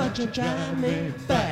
but you drive me back.